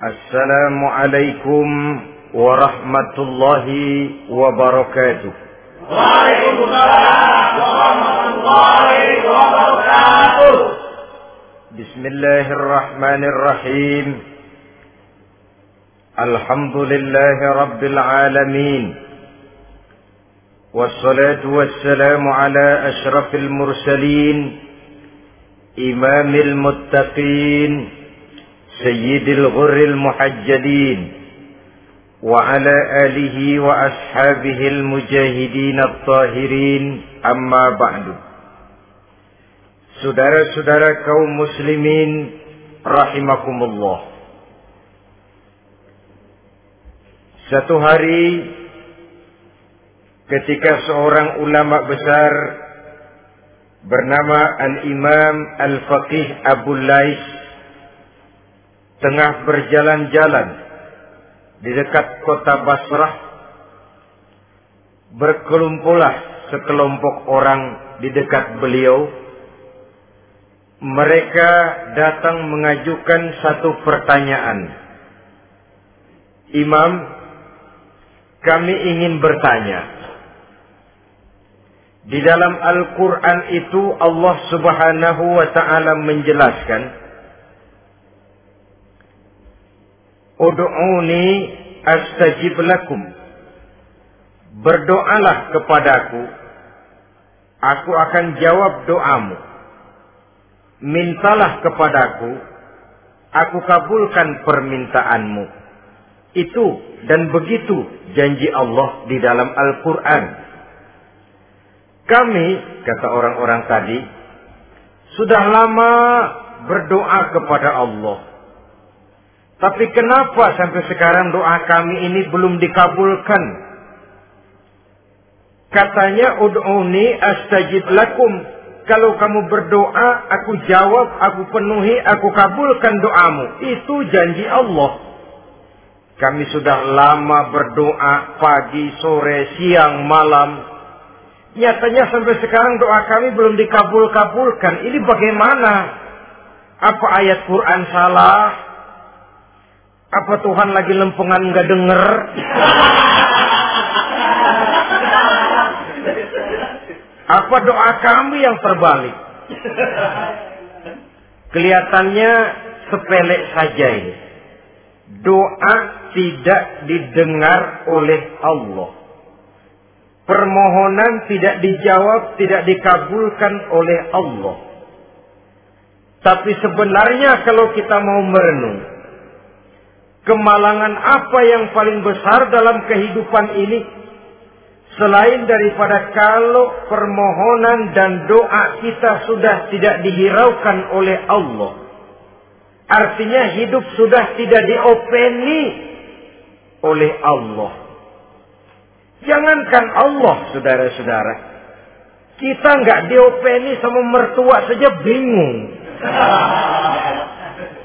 السلام عليكم ورحمة الله وبركاته. وعليكم السلام ورحمة الله وبركاته. بسم الله الرحمن الرحيم. الحمد لله رب العالمين. والصلاة والسلام على أشرف المرسلين إمام المتقين سيد الغر المحجلين وعلى آله وأصحابه المجاهدين الطاهرين أما بعد Saudara-saudara kaum muslimin rahimakumullah. Satu hari ketika seorang ulama besar bernama Al-Imam Al-Faqih Abu Lais tengah berjalan-jalan di dekat kota Basrah berkelumpulah sekelompok orang di dekat beliau. Mereka datang mengajukan satu pertanyaan. Imam kami ingin bertanya di dalam Al-Quran itu Allah subhanahu wa ta'ala menjelaskan Udu'uni astajib lakum. Berdoalah kepadaku. Aku akan jawab doamu. Mintalah kepadaku. Aku kabulkan permintaanmu. Itu dan begitu janji Allah di dalam Al-Quran. Kami, kata orang-orang tadi, sudah lama berdoa kepada Allah tapi kenapa sampai sekarang doa kami ini belum dikabulkan? Katanya ud'uni astajib lakum. Kalau kamu berdoa, aku jawab, aku penuhi, aku kabulkan doamu. Itu janji Allah. Kami sudah lama berdoa pagi, sore, siang, malam. Nyatanya sampai sekarang doa kami belum dikabul-kabulkan. Ini bagaimana? Apa ayat Quran salah? Apa Tuhan lagi lempengan nggak denger? Apa doa kami yang terbalik? Kelihatannya sepele saja ini. Doa tidak didengar oleh Allah. Permohonan tidak dijawab, tidak dikabulkan oleh Allah. Tapi sebenarnya kalau kita mau merenung, Kemalangan apa yang paling besar dalam kehidupan ini? Selain daripada kalau permohonan dan doa kita sudah tidak dihiraukan oleh Allah. Artinya hidup sudah tidak diopeni oleh Allah. Jangankan Allah, saudara-saudara. Kita nggak diopeni sama mertua saja bingung.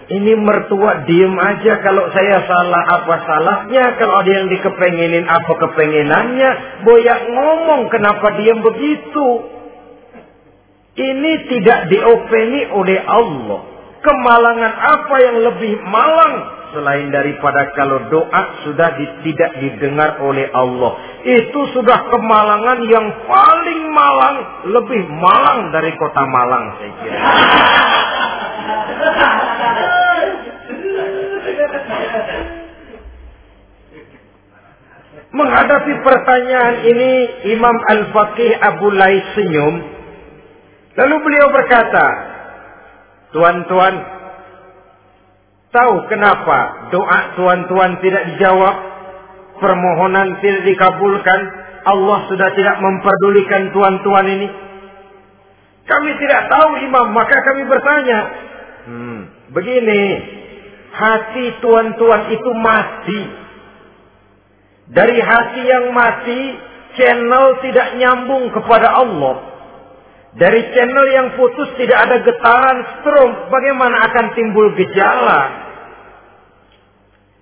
Ini mertua diem aja kalau saya salah apa salahnya. Kalau ada yang dikepengenin apa kepengenannya. Boyak ngomong kenapa diem begitu. Ini tidak diopeni oleh Allah. Kemalangan apa yang lebih malang. Selain daripada kalau doa sudah di, tidak didengar oleh Allah. Itu sudah kemalangan yang paling malang. Lebih malang dari kota Malang saya kira. Menghadapi pertanyaan ini Imam Al-Faqih Abu Lais senyum. Lalu beliau berkata, Tuan-tuan, tahu kenapa doa tuan-tuan tidak dijawab? Permohonan tidak dikabulkan? Allah sudah tidak memperdulikan tuan-tuan ini? Kami tidak tahu imam, maka kami bertanya. Hmm, begini, hati tuan-tuan itu mati dari hati yang mati, channel tidak nyambung kepada Allah. Dari channel yang putus tidak ada getaran strom, bagaimana akan timbul gejala?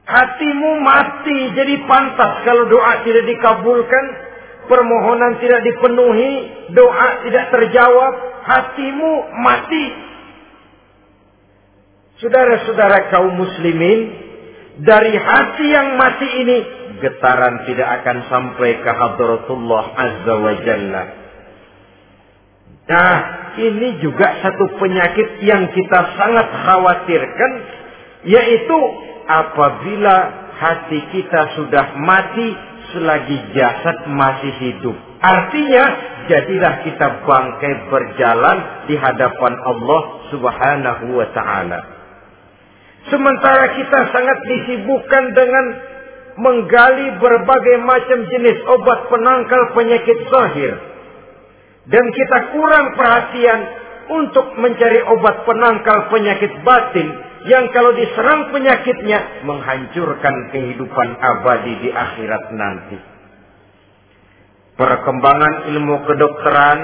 Hatimu mati, jadi pantas kalau doa tidak dikabulkan, permohonan tidak dipenuhi, doa tidak terjawab, hatimu mati. Saudara-saudara kaum muslimin, dari hati yang mati ini getaran tidak akan sampai ke hadratullah azza wa jalla. Nah, ini juga satu penyakit yang kita sangat khawatirkan yaitu apabila hati kita sudah mati selagi jasad masih hidup. Artinya, jadilah kita bangkai berjalan di hadapan Allah Subhanahu wa taala. Sementara kita sangat disibukkan dengan menggali berbagai macam jenis obat penangkal penyakit zahir. Dan kita kurang perhatian untuk mencari obat penangkal penyakit batin yang kalau diserang penyakitnya menghancurkan kehidupan abadi di akhirat nanti. Perkembangan ilmu kedokteran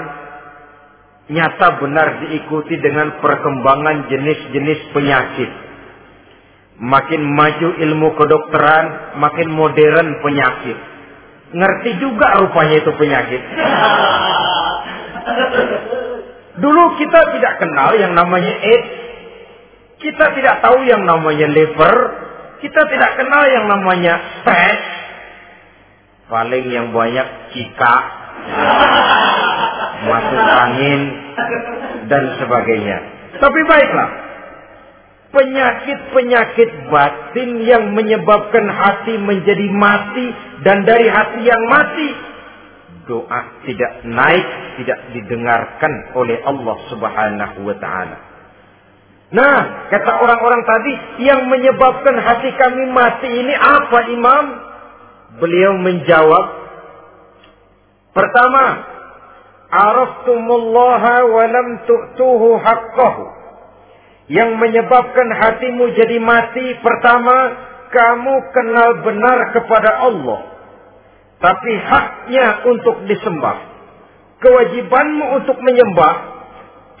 nyata benar diikuti dengan perkembangan jenis-jenis penyakit. Makin maju ilmu kedokteran, makin modern penyakit. Ngerti juga rupanya itu penyakit. Dulu kita tidak kenal yang namanya AIDS, kita tidak tahu yang namanya liver. Kita tidak kenal yang namanya stres. Paling yang banyak cika. Masuk angin. Dan sebagainya. Tapi baiklah. Penyakit-penyakit batin yang menyebabkan hati menjadi mati. Dan dari hati yang mati. Doa tidak naik. Tidak didengarkan oleh Allah subhanahu wa ta'ala. Nah, kata orang-orang tadi, yang menyebabkan hati kami mati ini apa imam? Beliau menjawab, pertama, Araftumullaha wa lam tu'tuhu haqqahu. Yang menyebabkan hatimu jadi mati, pertama, kamu kenal benar kepada Allah. Tapi haknya untuk disembah. Kewajibanmu untuk menyembah,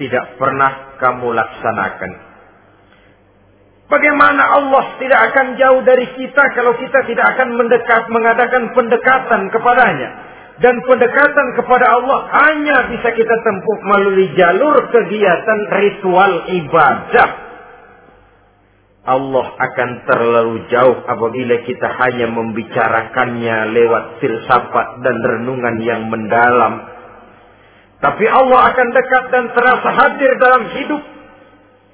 tidak pernah kamu laksanakan. Bagaimana Allah tidak akan jauh dari kita kalau kita tidak akan mendekat mengadakan pendekatan kepadanya. Dan pendekatan kepada Allah hanya bisa kita tempuh melalui jalur kegiatan ritual ibadah. Allah akan terlalu jauh apabila kita hanya membicarakannya lewat filsafat dan renungan yang mendalam tapi Allah akan dekat dan terasa hadir dalam hidup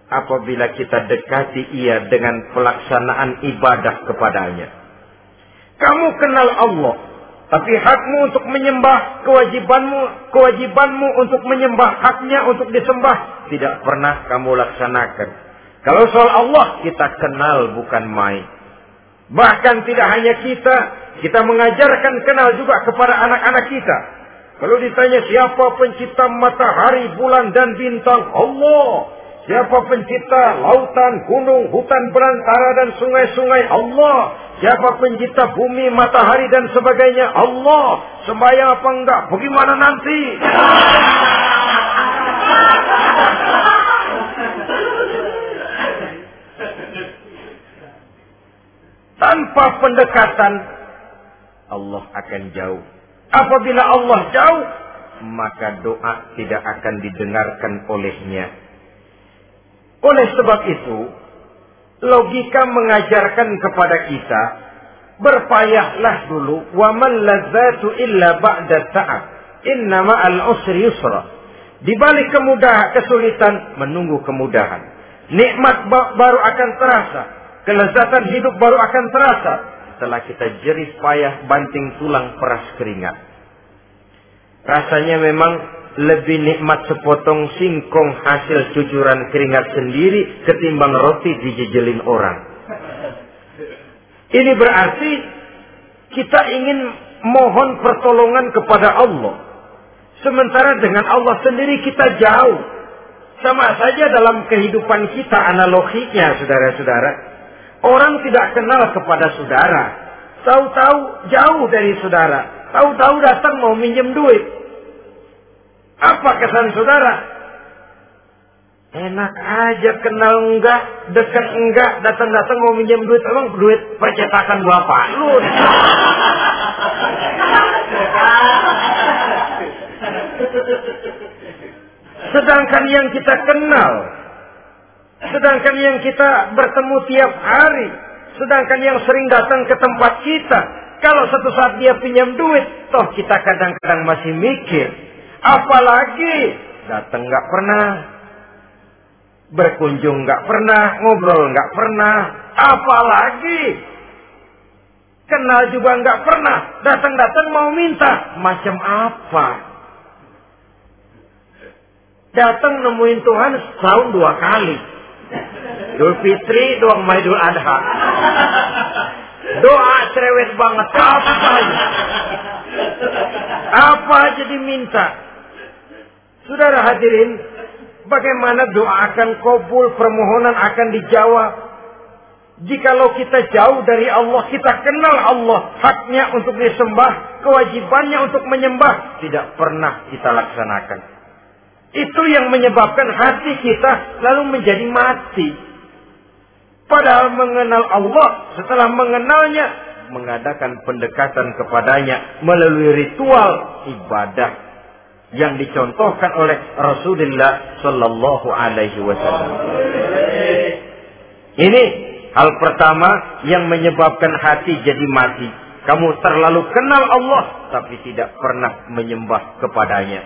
apabila kita dekati ia dengan pelaksanaan ibadah kepadanya. Kamu kenal Allah, tapi hakmu untuk menyembah, kewajibanmu, kewajibanmu untuk menyembah, haknya untuk disembah tidak pernah kamu laksanakan. Kalau soal Allah kita kenal bukan main. Bahkan tidak hanya kita, kita mengajarkan kenal juga kepada anak-anak kita. Kalau ditanya siapa pencipta matahari, bulan dan bintang? Allah. Siapa pencipta lautan, gunung, hutan belantara dan sungai-sungai? Allah. Siapa pencipta bumi, matahari dan sebagainya? Allah. Sembahyang apa enggak? Bagaimana nanti? Tanpa pendekatan, Allah akan jauh Apabila Allah jauh, maka doa tidak akan didengarkan olehnya. Oleh sebab itu, logika mengajarkan kepada kita, berpayahlah dulu, wa man ladzatu illa ba'da ta'ab. Innama al-usri yusra. Di balik kemudahan, kesulitan, menunggu kemudahan. Nikmat baru akan terasa. Kelezatan hidup baru akan terasa setelah kita jerih payah banting tulang peras keringat. Rasanya memang lebih nikmat sepotong singkong hasil cucuran keringat sendiri ketimbang roti dijejelin orang. Ini berarti kita ingin mohon pertolongan kepada Allah. Sementara dengan Allah sendiri kita jauh. Sama saja dalam kehidupan kita analoginya saudara-saudara. Orang tidak kenal kepada saudara. Tahu-tahu jauh dari saudara. Tahu-tahu datang mau minjem duit. Apa kesan saudara? Enak aja kenal enggak, dekat enggak, datang-datang mau minjem duit. Emang duit percetakan bapak lu. Sedangkan yang kita kenal Sedangkan yang kita bertemu tiap hari, Sedangkan yang sering datang ke tempat kita, kalau satu saat dia pinjam duit, toh kita kadang-kadang masih mikir. Apalagi datang nggak pernah, berkunjung nggak pernah, ngobrol nggak pernah, apalagi kenal juga nggak pernah, datang-datang mau minta, macam apa? Datang nemuin Tuhan setahun dua kali. Idul Fitri, doa Maidul Adha. Doa cerewet banget. Apa aja. Apa aja diminta. Saudara hadirin, bagaimana doa akan kabul, permohonan akan dijawab. Jikalau kita jauh dari Allah, kita kenal Allah, haknya untuk disembah, kewajibannya untuk menyembah, tidak pernah kita laksanakan. Itu yang menyebabkan hati kita lalu menjadi mati. Padahal mengenal Allah, setelah mengenalnya, mengadakan pendekatan kepadanya melalui ritual ibadah yang dicontohkan oleh Rasulullah Sallallahu Alaihi Wasallam. Ini hal pertama yang menyebabkan hati jadi mati. Kamu terlalu kenal Allah tapi tidak pernah menyembah kepadanya.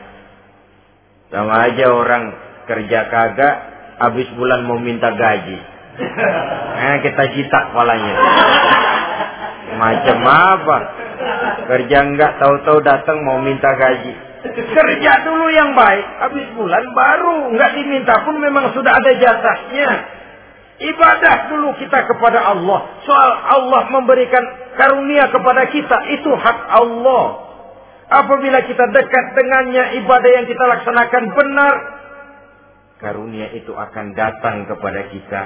Sama aja orang kerja kagak habis bulan mau minta gaji. Nah, kita jitak kepalanya. Macam apa? Kerja enggak tahu-tahu datang mau minta gaji. Kerja dulu yang baik, habis bulan baru enggak diminta pun memang sudah ada jatahnya. Ibadah dulu kita kepada Allah. Soal Allah memberikan karunia kepada kita, itu hak Allah. Apabila kita dekat dengannya, ibadah yang kita laksanakan benar, karunia itu akan datang kepada kita.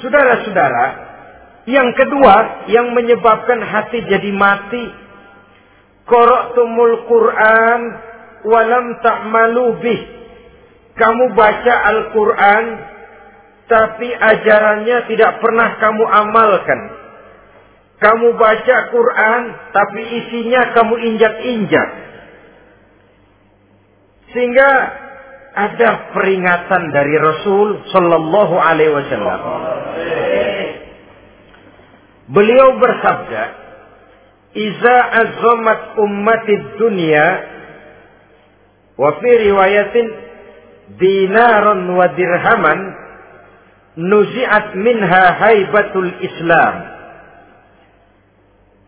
Saudara-saudara, yang kedua yang menyebabkan hati jadi mati. Qara'tumul Quran walam ta'malu bih. Kamu baca Al-Quran tapi ajarannya tidak pernah kamu amalkan. Kamu baca Quran tapi isinya kamu injak-injak. Sehingga ada peringatan dari Rasul Sallallahu Alaihi Wasallam. Beliau bersabda, "Iza azamat ummati dunia, wa fi riwayatin dinaran wa dirhaman, nuzi'at minha haibatul Islam."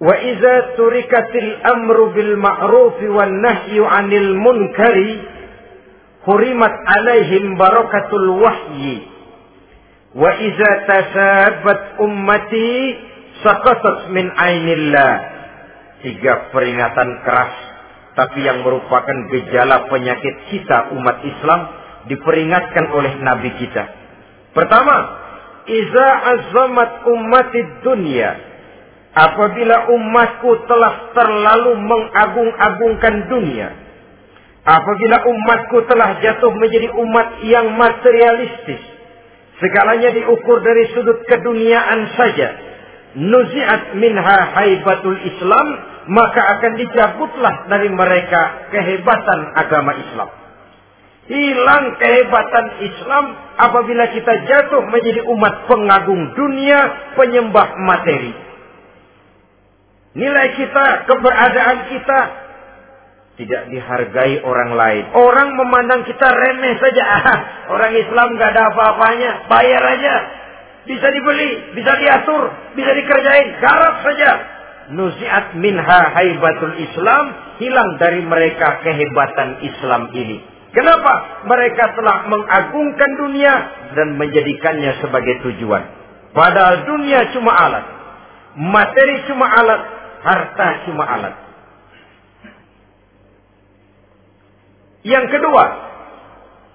Wa iza turikatil amru bil ma'ruf wan nahyu 'anil munkari hurimat alaihim barakatul wahyi wa iza tiga peringatan keras tapi yang merupakan gejala penyakit kita umat Islam diperingatkan oleh nabi kita. Pertama iza azamat ummati dunia apabila umatku telah terlalu mengagung-agungkan dunia Apabila umatku telah jatuh menjadi umat yang materialistis, segalanya diukur dari sudut keduniaan saja, nuziat minha haibatul Islam, maka akan dicabutlah dari mereka kehebatan agama Islam. Hilang kehebatan Islam apabila kita jatuh menjadi umat pengagung dunia, penyembah materi. Nilai kita, keberadaan kita tidak dihargai orang lain. Orang memandang kita remeh saja. Ah, orang Islam gak ada apa-apanya. Bayar aja. Bisa dibeli, bisa diatur, bisa dikerjain. Garap saja. Nusiat minha haibatul Islam. Hilang dari mereka kehebatan Islam ini. Kenapa? Mereka telah mengagungkan dunia dan menjadikannya sebagai tujuan. Padahal dunia cuma alat. Materi cuma alat. Harta cuma alat. Yang kedua,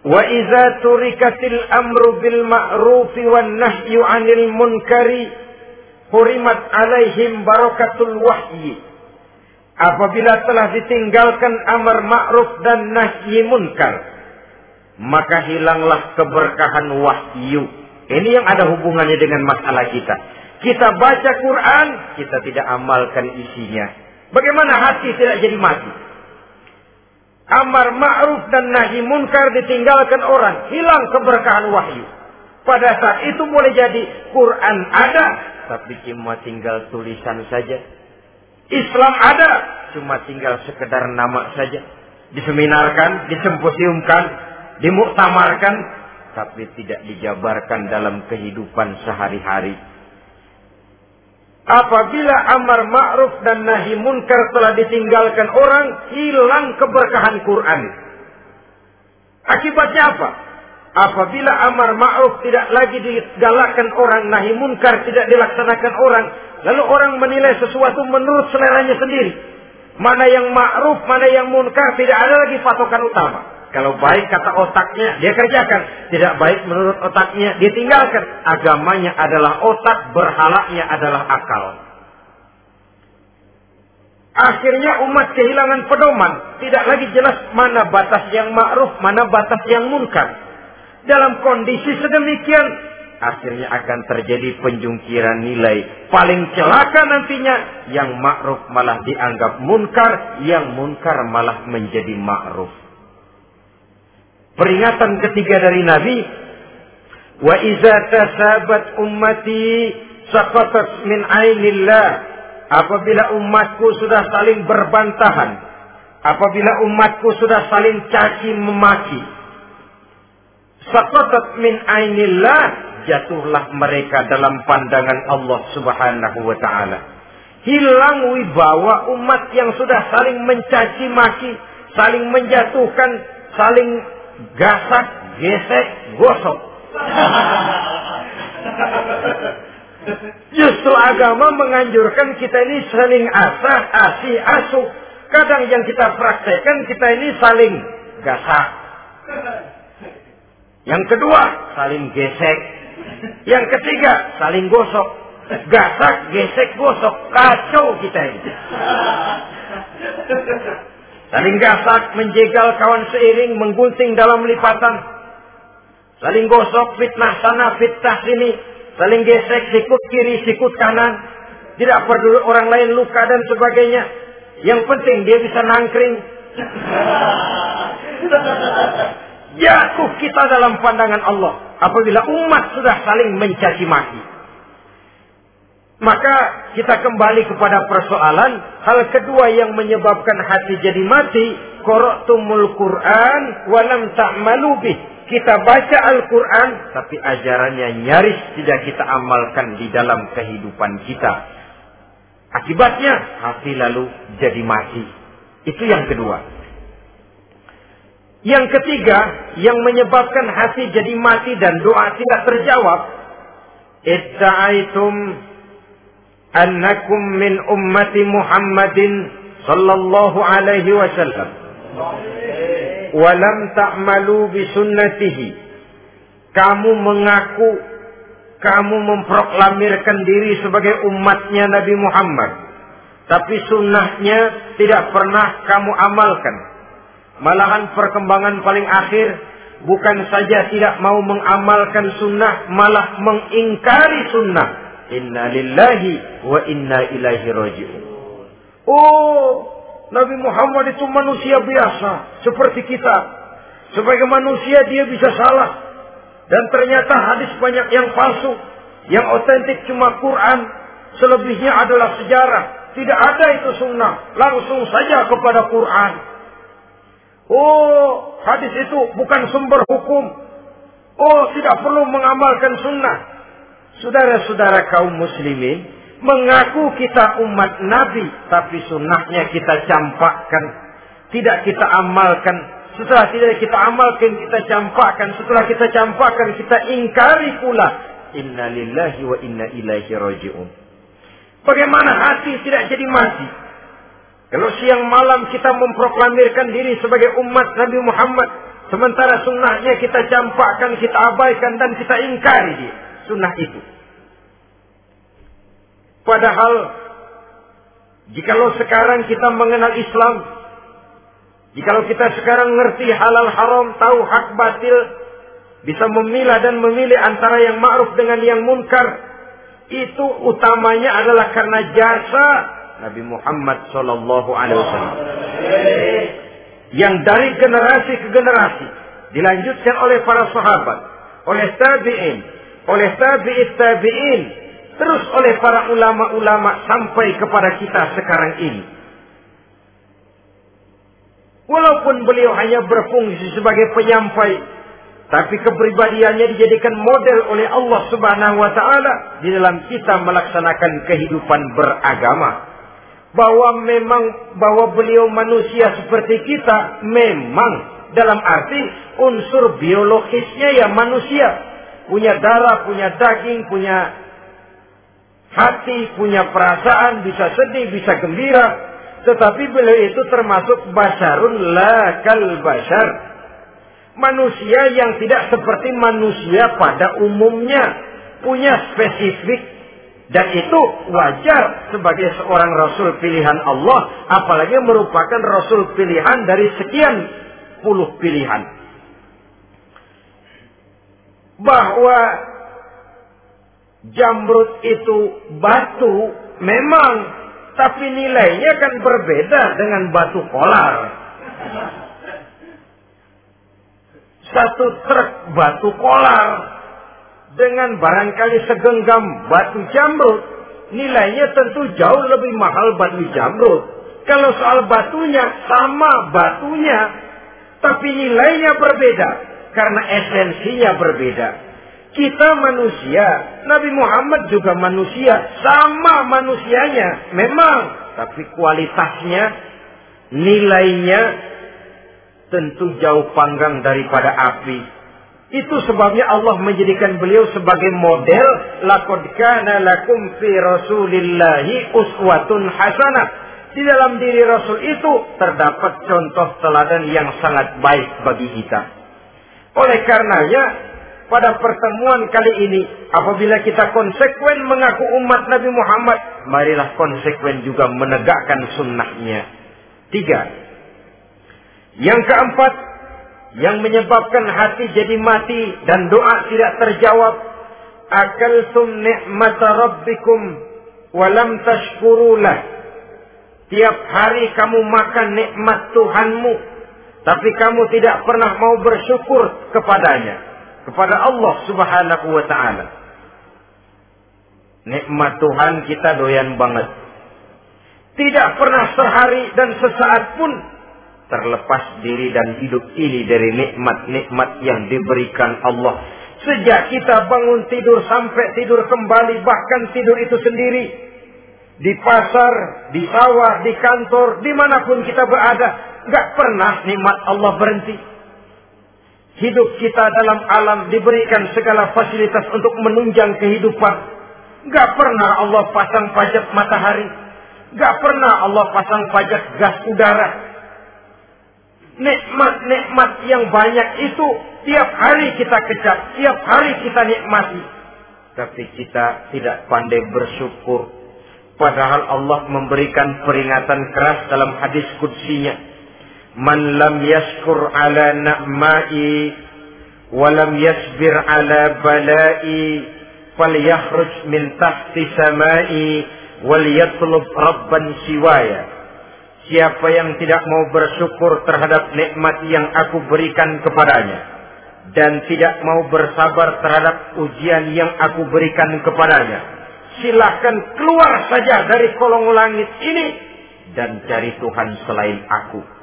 wa iza turikatil amru bil ma'ruf wan nahyu 'anil munkari hurimat alaihim barakatul wahyi. Apabila telah ditinggalkan amar ma'ruf dan nahi munkar, maka hilanglah keberkahan wahyu. Ini yang ada hubungannya dengan masalah kita. Kita baca Quran, kita tidak amalkan isinya. Bagaimana hati tidak jadi mati? Amar ma'ruf dan nahi munkar ditinggalkan orang. Hilang keberkahan wahyu. Pada saat itu boleh jadi Quran ada, tapi cuma tinggal tulisan saja. Islam ada, cuma tinggal sekedar nama saja. Diseminarkan, disemposiumkan, dimuktamarkan, tapi tidak dijabarkan dalam kehidupan sehari-hari. Apabila amar ma'ruf dan nahi munkar telah ditinggalkan orang, hilang keberkahan Quran. Akibatnya apa? Apabila amar ma'ruf tidak lagi digalakkan orang, nahi munkar tidak dilaksanakan orang, lalu orang menilai sesuatu menurut seleranya sendiri. Mana yang ma'ruf, mana yang munkar, tidak ada lagi patokan utama. Kalau baik kata otaknya, dia kerjakan. Tidak baik menurut otaknya, dia tinggalkan. Agamanya adalah otak, berhalaknya adalah akal. Akhirnya umat kehilangan pedoman. Tidak lagi jelas mana batas yang ma'ruf, mana batas yang munkar. Dalam kondisi sedemikian, akhirnya akan terjadi penjungkiran nilai. Paling celaka nantinya, yang ma'ruf malah dianggap munkar, yang munkar malah menjadi ma'ruf. Peringatan ketiga dari Nabi, wa iza tasabat ummati saqatat min ainillah apabila umatku sudah saling berbantahan apabila umatku sudah saling caci memaki Saqatat min ainillah jatuhlah mereka dalam pandangan Allah Subhanahu wa taala. Hilang wibawa umat yang sudah saling mencaci maki, saling menjatuhkan, saling gasak, gesek, gosok. Justru agama menganjurkan kita ini saling asah, asih, asuh. Kadang yang kita praktekkan kita ini saling gasak. Yang kedua, saling gesek. Yang ketiga, saling gosok. Gasak, gesek, gosok. Kacau kita ini. Saling gasak, menjegal kawan seiring, menggunting dalam lipatan. Saling gosok, fitnah sana, fitnah sini. Saling gesek, sikut kiri, sikut kanan. Tidak peduli orang lain luka dan sebagainya. Yang penting dia bisa nangkring. Jatuh kita dalam pandangan Allah. Apabila umat sudah saling mencaci maki. Maka kita kembali kepada persoalan. Hal kedua yang menyebabkan hati jadi mati. Koroktumul Quran walam ta'malu bih. Kita baca Al-Quran. Tapi ajarannya nyaris tidak kita amalkan di dalam kehidupan kita. Akibatnya hati lalu jadi mati. Itu yang kedua. Yang ketiga, yang menyebabkan hati jadi mati dan doa tidak terjawab. Itta'aitum annakum min ummati Muhammadin sallallahu alaihi wasallam. Walam ta'malu bisunnatihi. Kamu mengaku, kamu memproklamirkan diri sebagai umatnya Nabi Muhammad. Tapi sunnahnya tidak pernah kamu amalkan Malahan perkembangan paling akhir bukan saja tidak mau mengamalkan sunnah, malah mengingkari sunnah. Inna lillahi wa inna ilaihi raji'un. Oh, Nabi Muhammad itu manusia biasa, seperti kita. Sebagai manusia dia bisa salah. Dan ternyata hadis banyak yang palsu. Yang otentik cuma Quran. Selebihnya adalah sejarah. Tidak ada itu sunnah. Langsung saja kepada Quran. Oh, hadis itu bukan sumber hukum. Oh, tidak perlu mengamalkan sunnah. Saudara-saudara kaum muslimin, mengaku kita umat Nabi, tapi sunnahnya kita campakkan. Tidak kita amalkan. Setelah tidak kita amalkan, kita campakkan. Setelah kita campakkan, kita ingkari pula. Inna lillahi wa inna ilaihi raji'un. Bagaimana hati tidak jadi mati? Kalau siang malam kita memproklamirkan diri sebagai umat Nabi Muhammad. Sementara sunnahnya kita campakkan, kita abaikan dan kita ingkari dia. Sunnah itu. Padahal, jikalau sekarang kita mengenal Islam, jikalau kita sekarang ngerti halal haram, tahu hak batil, bisa memilah dan memilih antara yang ma'ruf dengan yang munkar, itu utamanya adalah karena jasa Nabi Muhammad Sallallahu Alaihi Wasallam yang dari generasi ke generasi dilanjutkan oleh para sahabat, oleh tabi'in, oleh tabi'it tabi'in, terus oleh para ulama-ulama sampai kepada kita sekarang ini. Walaupun beliau hanya berfungsi sebagai penyampai, tapi kepribadiannya dijadikan model oleh Allah Subhanahu wa taala di dalam kita melaksanakan kehidupan beragama. Bahwa memang bahwa beliau manusia seperti kita memang dalam arti unsur biologisnya ya manusia, punya darah, punya daging, punya hati, punya perasaan, bisa sedih, bisa gembira, tetapi beliau itu termasuk basarun la kal basar. Manusia yang tidak seperti manusia pada umumnya. Punya spesifik. Dan itu wajar sebagai seorang Rasul pilihan Allah. Apalagi merupakan Rasul pilihan dari sekian puluh pilihan. Bahwa jamrut itu batu memang tapi nilainya kan berbeda dengan batu kolar. Satu truk batu kolar dengan barangkali segenggam batu jamrut, nilainya tentu jauh lebih mahal batu jamrut. Kalau soal batunya sama batunya, tapi nilainya berbeda karena esensinya berbeda. Kita manusia, Nabi Muhammad juga manusia, sama manusianya, memang, tapi kualitasnya, nilainya tentu jauh panggang daripada api. Itu sebabnya Allah menjadikan beliau sebagai model laqad kana lakum fi rasulillahi uswatun hasanah. Di dalam diri Rasul itu terdapat contoh teladan yang sangat baik bagi kita. Oleh karenanya pada pertemuan kali ini, apabila kita konsekuen mengaku umat Nabi Muhammad, marilah konsekuen juga menegakkan sunnahnya. Tiga. Yang keempat, yang menyebabkan hati jadi mati dan doa tidak terjawab. Akaltum ni'mata rabbikum walam tashkurulah. Tiap hari kamu makan nikmat Tuhanmu, tapi kamu tidak pernah mau bersyukur kepadanya kepada Allah Subhanahu wa taala. Nikmat Tuhan kita doyan banget. Tidak pernah sehari dan sesaat pun terlepas diri dan hidup ini dari nikmat-nikmat yang diberikan Allah. Sejak kita bangun tidur sampai tidur kembali, bahkan tidur itu sendiri. Di pasar, di sawah, di kantor, di mana pun kita berada. Gak pernah nikmat Allah berhenti. Hidup kita dalam alam diberikan segala fasilitas untuk menunjang kehidupan. Gak pernah Allah pasang pajak matahari. Gak pernah Allah pasang pajak gas udara. Nikmat-nikmat yang banyak itu tiap hari kita kecap, tiap hari kita nikmati. Tapi kita tidak pandai bersyukur. Padahal Allah memberikan peringatan keras dalam hadis kudsinya man lam yashkur ala na'mai wa lam yasbir ala balai falyakhruj min tahti samai wal yatlub rabban siwaya siapa yang tidak mau bersyukur terhadap nikmat yang aku berikan kepadanya dan tidak mau bersabar terhadap ujian yang aku berikan kepadanya silahkan keluar saja dari kolong langit ini dan cari Tuhan selain aku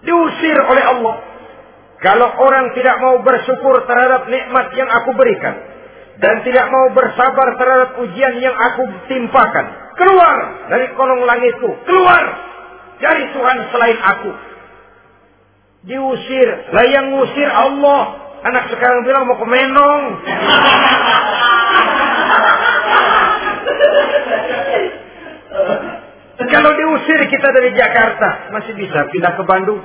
Diusir oleh Allah. Kalau orang tidak mau bersyukur terhadap nikmat yang aku berikan. Dan tidak mau bersabar terhadap ujian yang aku timpakan. Keluar dari kolong langitku. Keluar dari Tuhan selain aku. Diusir. Lah yang ngusir Allah. Anak sekarang bilang mau ke Menong. Kalau diusir kita dari Jakarta, masih bisa pindah ke Bandung.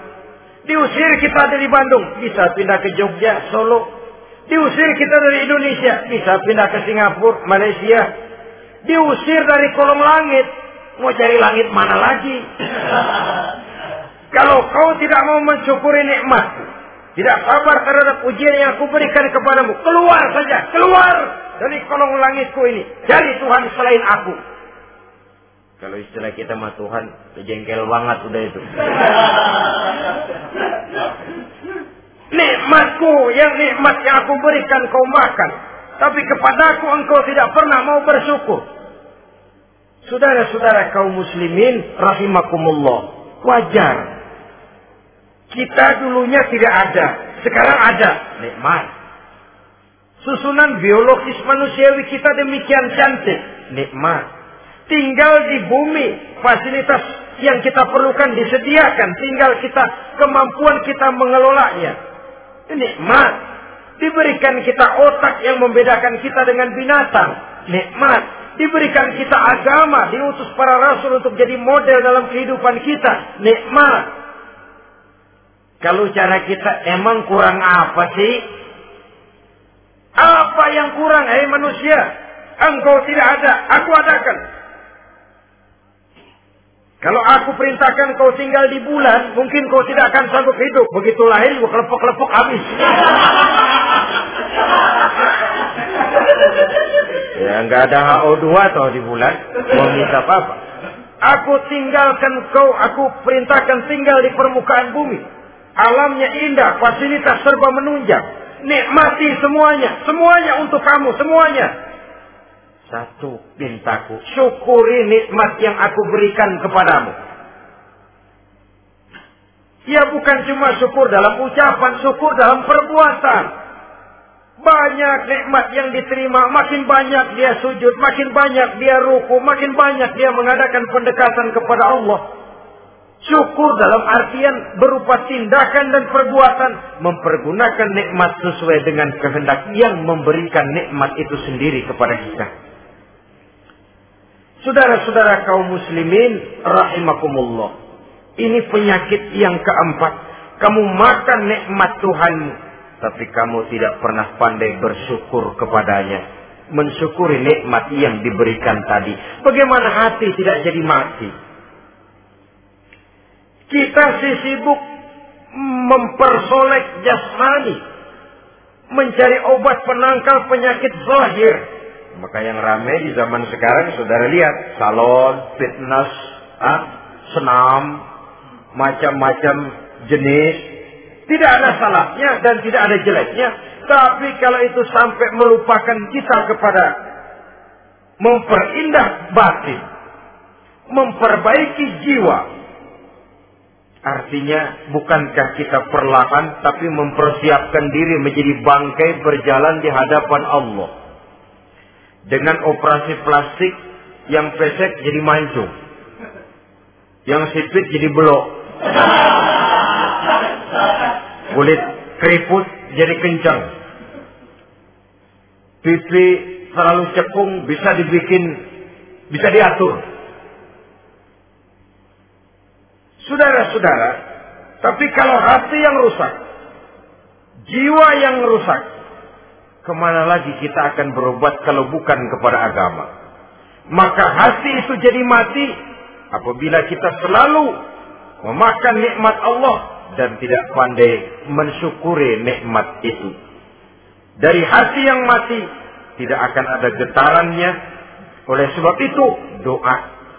Diusir kita dari Bandung, bisa pindah ke Jogja, Solo. Diusir kita dari Indonesia, bisa pindah ke Singapura, Malaysia. Diusir dari kolong langit, mau cari langit mana lagi? Kalau kau tidak mau mensyukuri nikmat, tidak sabar terhadap ujian yang aku berikan kepadamu, keluar saja, keluar dari kolong langitku ini. Cari Tuhan selain aku. Kalau istilah kita mah Tuhan, jengkel banget udah itu. nikmatku yang nikmat yang aku berikan kau makan. Tapi kepadaku engkau tidak pernah mau bersyukur. Saudara-saudara kaum muslimin rahimakumullah. Wajar. Kita dulunya tidak ada. Sekarang ada. Nikmat. Susunan biologis manusiawi kita demikian cantik. Nikmat. Tinggal di bumi. Fasilitas yang kita perlukan disediakan. Tinggal kita kemampuan kita mengelolanya. Nikmat. Diberikan kita otak yang membedakan kita dengan binatang. Nikmat. Diberikan kita agama. Diutus para rasul untuk jadi model dalam kehidupan kita. Nikmat. Kalau cara kita emang kurang apa sih? Apa yang kurang, hei manusia? Engkau tidak ada, aku adakan. Kalau aku perintahkan kau tinggal di bulan, mungkin kau tidak akan sanggup hidup. Begitu lahir, gua kelepok-kelepok habis. ya nggak ada HO2 toh di bulan. Mau minta apa? Aku tinggalkan kau, aku perintahkan tinggal di permukaan bumi. Alamnya indah, fasilitas serba menunjang. Nikmati semuanya, semuanya untuk kamu, semuanya. Satu pintaku, syukuri nikmat yang aku berikan kepadamu. Ya bukan cuma syukur dalam ucapan, syukur dalam perbuatan. Banyak nikmat yang diterima, makin banyak dia sujud, makin banyak dia ruku, makin banyak dia mengadakan pendekatan kepada Allah. Syukur dalam artian berupa tindakan dan perbuatan mempergunakan nikmat sesuai dengan kehendak yang memberikan nikmat itu sendiri kepada kita. Saudara-saudara kaum muslimin rahimakumullah. Ini penyakit yang keempat. Kamu makan nikmat Tuhanmu. Tapi kamu tidak pernah pandai bersyukur kepadanya. Mensyukuri nikmat yang diberikan tadi. Bagaimana hati tidak jadi mati? Kita si sibuk mempersolek jasmani. Mencari obat penangkal penyakit zahir maka yang ramai di zaman sekarang saudara lihat salon, fitness, ah, senam, macam-macam jenis. Tidak ada salahnya dan tidak ada jeleknya. Tapi kalau itu sampai melupakan kita kepada memperindah batin, memperbaiki jiwa. Artinya bukankah kita perlahan tapi mempersiapkan diri menjadi bangkai berjalan di hadapan Allah dengan operasi plastik yang pesek jadi mancung. Yang sipit jadi belok. Kulit keriput jadi kencang. Pipi terlalu cekung bisa dibikin, bisa diatur. Saudara-saudara, tapi kalau hati yang rusak, jiwa yang rusak, Ke mana lagi kita akan berobat kalau bukan kepada agama? Maka hati itu jadi mati apabila kita selalu memakan nikmat Allah dan tidak pandai mensyukuri nikmat itu. Dari hati yang mati tidak akan ada getarannya. Oleh sebab itu doa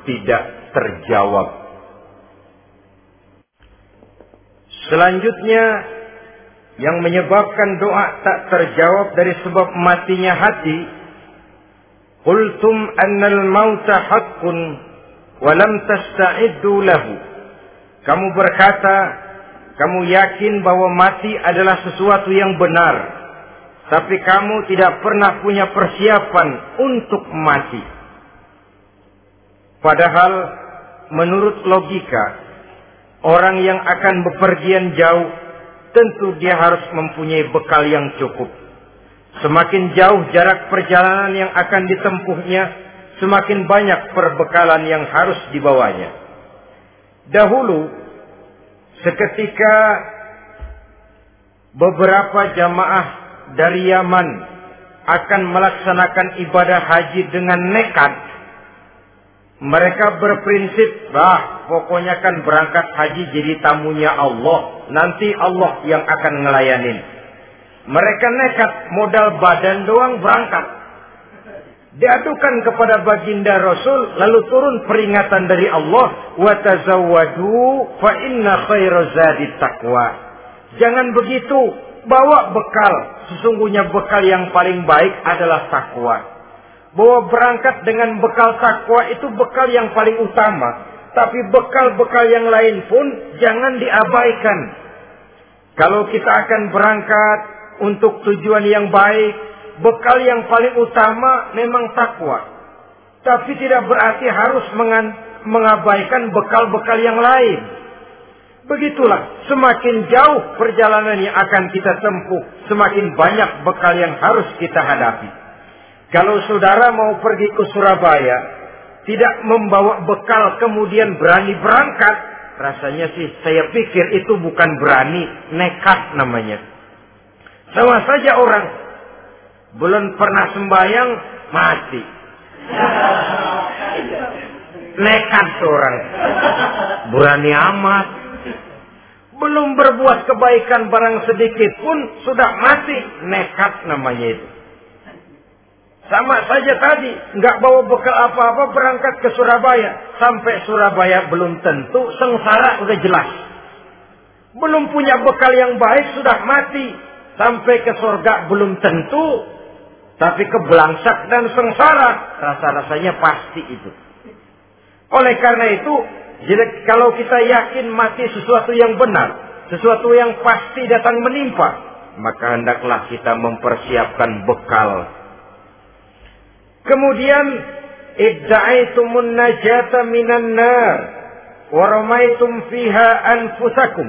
tidak terjawab. Selanjutnya yang menyebabkan doa tak terjawab dari sebab matinya hati qultum annal mauta haqqun wa lam tasta'iddu lahu kamu berkata kamu yakin bahwa mati adalah sesuatu yang benar tapi kamu tidak pernah punya persiapan untuk mati padahal menurut logika orang yang akan bepergian jauh tentu dia harus mempunyai bekal yang cukup. Semakin jauh jarak perjalanan yang akan ditempuhnya, semakin banyak perbekalan yang harus dibawanya. Dahulu, seketika beberapa jamaah dari Yaman akan melaksanakan ibadah haji dengan nekat, mereka berprinsip, bah, pokoknya kan berangkat haji jadi tamunya Allah. Nanti Allah yang akan ngelayanin. Mereka nekat modal badan doang berangkat. Diadukan kepada baginda Rasul, lalu turun peringatan dari Allah, wa tazawwadu fa inna khairu taqwa. Jangan begitu, bawa bekal. Sesungguhnya bekal yang paling baik adalah takwa. Bahwa berangkat dengan bekal takwa itu bekal yang paling utama. Tapi bekal-bekal yang lain pun jangan diabaikan. Kalau kita akan berangkat untuk tujuan yang baik, bekal yang paling utama memang takwa. Tapi tidak berarti harus mengabaikan bekal-bekal yang lain. Begitulah, semakin jauh perjalanan yang akan kita tempuh, semakin banyak bekal yang harus kita hadapi. Kalau saudara mau pergi ke Surabaya, tidak membawa bekal kemudian berani berangkat, rasanya sih saya pikir itu bukan berani, nekat namanya. Sama saja orang belum pernah sembahyang mati. Nekat orang. Berani amat. Belum berbuat kebaikan barang sedikit pun sudah mati. Nekat namanya itu. Sama saja tadi, nggak bawa bekal apa-apa berangkat ke Surabaya. Sampai Surabaya belum tentu, sengsara udah jelas. Belum punya bekal yang baik sudah mati. Sampai ke surga belum tentu, tapi kebelangsak dan sengsara, rasa-rasanya pasti itu. Oleh karena itu, kalau kita yakin mati sesuatu yang benar, sesuatu yang pasti datang menimpa, maka hendaklah kita mempersiapkan bekal. Kemudian, idda'aitumun najata minan nar, waramaitum fiha anfusakum.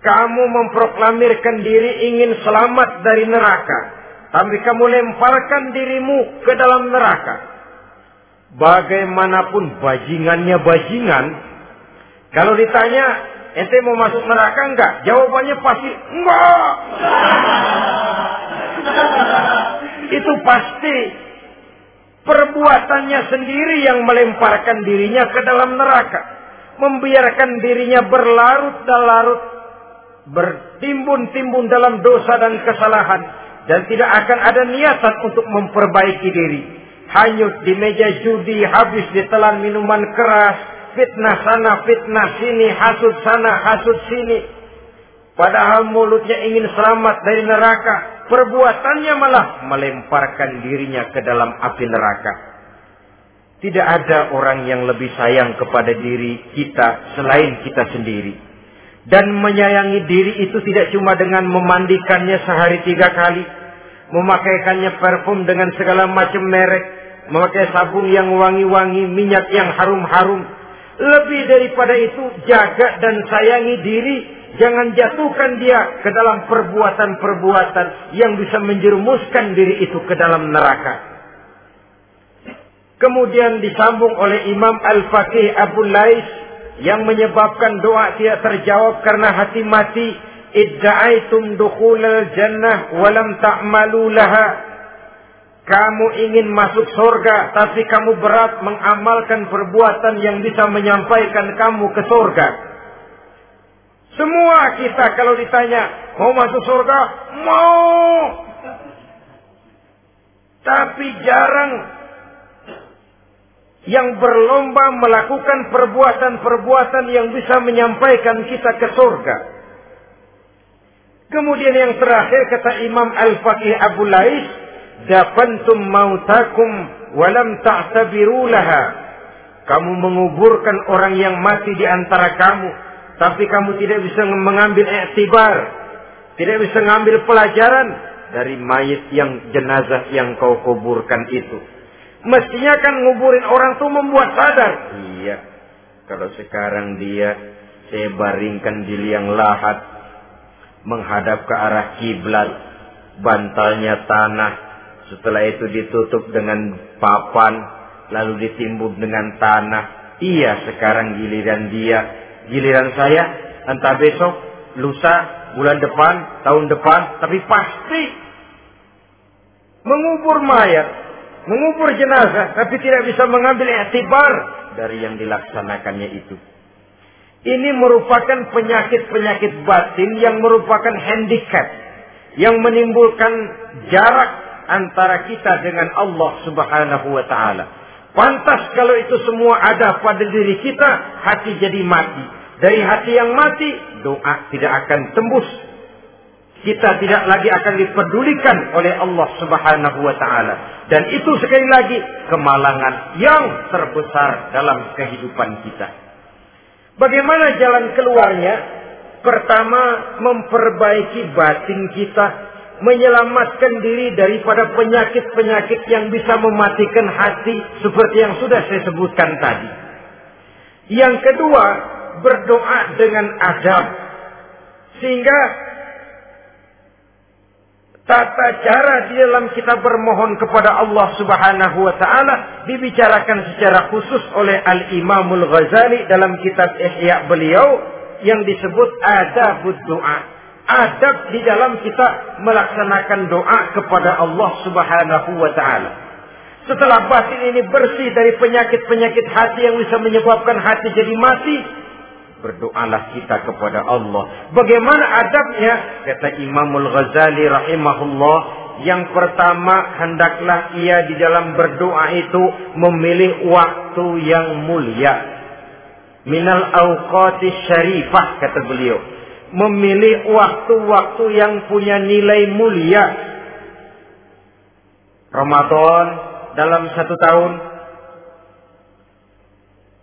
Kamu memproklamirkan diri ingin selamat dari neraka tapi kamu lemparkan dirimu ke dalam neraka. Bagaimanapun bajingannya bajingan, kalau ditanya, ente mau masuk neraka enggak? Jawabannya pasti enggak. Itu pasti perbuatannya sendiri yang melemparkan dirinya ke dalam neraka. Membiarkan dirinya berlarut dan larut bertimbun-timbun dalam dosa dan kesalahan dan tidak akan ada niatan untuk memperbaiki diri. Hanyut di meja judi, habis ditelan minuman keras, fitnah sana, fitnah sini, hasut sana, hasut sini. Padahal mulutnya ingin selamat dari neraka, perbuatannya malah melemparkan dirinya ke dalam api neraka. Tidak ada orang yang lebih sayang kepada diri kita selain kita sendiri. Dan menyayangi diri itu tidak cuma dengan memandikannya sehari tiga kali. Memakaikannya parfum dengan segala macam merek. Memakai sabun yang wangi-wangi, minyak yang harum-harum. Lebih daripada itu, jaga dan sayangi diri. Jangan jatuhkan dia ke dalam perbuatan-perbuatan yang bisa menjerumuskan diri itu ke dalam neraka. Kemudian disambung oleh Imam Al-Faqih Abu Lais yang menyebabkan doa tidak terjawab karena hati mati. Idda'aitum dukhulal jannah walam ta'malu laha. Kamu ingin masuk surga tapi kamu berat mengamalkan perbuatan yang bisa menyampaikan kamu ke surga. Semua kita kalau ditanya mau masuk surga? Mau. Tapi jarang yang berlomba melakukan perbuatan-perbuatan yang bisa menyampaikan kita ke surga. Kemudian yang terakhir kata Imam Al-Faqih Abu Lais, "Dafantum mautakum walam ta'tabiru laha." Kamu menguburkan orang yang mati di antara kamu, tapi kamu tidak bisa mengambil iktibar, tidak bisa mengambil pelajaran dari mayit yang jenazah yang kau kuburkan itu. Mestinya kan nguburin orang tuh membuat sadar. Iya. Kalau sekarang dia saya baringkan di liang lahat menghadap ke arah kiblat, bantalnya tanah, setelah itu ditutup dengan papan, lalu ditimbun dengan tanah. Iya, sekarang giliran dia, giliran saya, entah besok, lusa, bulan depan, tahun depan, tapi pasti mengubur mayat mengubur jenazah tapi tidak bisa mengambil etibar dari yang dilaksanakannya itu. Ini merupakan penyakit-penyakit batin yang merupakan handicap yang menimbulkan jarak antara kita dengan Allah Subhanahu wa taala. Pantas kalau itu semua ada pada diri kita, hati jadi mati. Dari hati yang mati, doa tidak akan tembus. Kita tidak lagi akan dipedulikan oleh Allah Subhanahu wa taala. Dan itu sekali lagi kemalangan yang terbesar dalam kehidupan kita. Bagaimana jalan keluarnya? Pertama, memperbaiki batin kita, menyelamatkan diri daripada penyakit-penyakit yang bisa mematikan hati seperti yang sudah saya sebutkan tadi. Yang kedua, berdoa dengan adab. Sehingga tata cara di dalam kita bermohon kepada Allah Subhanahu wa taala dibicarakan secara khusus oleh Al Imamul Ghazali dalam kitab Ihya beliau yang disebut adabud doa. Adab di dalam kita melaksanakan doa kepada Allah Subhanahu wa taala. Setelah batin ini bersih dari penyakit-penyakit hati yang bisa menyebabkan hati jadi mati, berdoalah kita kepada Allah. Bagaimana adabnya? Kata Imamul Ghazali rahimahullah, yang pertama hendaklah ia di dalam berdoa itu memilih waktu yang mulia. Minal awqati syarifah kata beliau. Memilih waktu-waktu yang punya nilai mulia. Ramadan dalam satu tahun.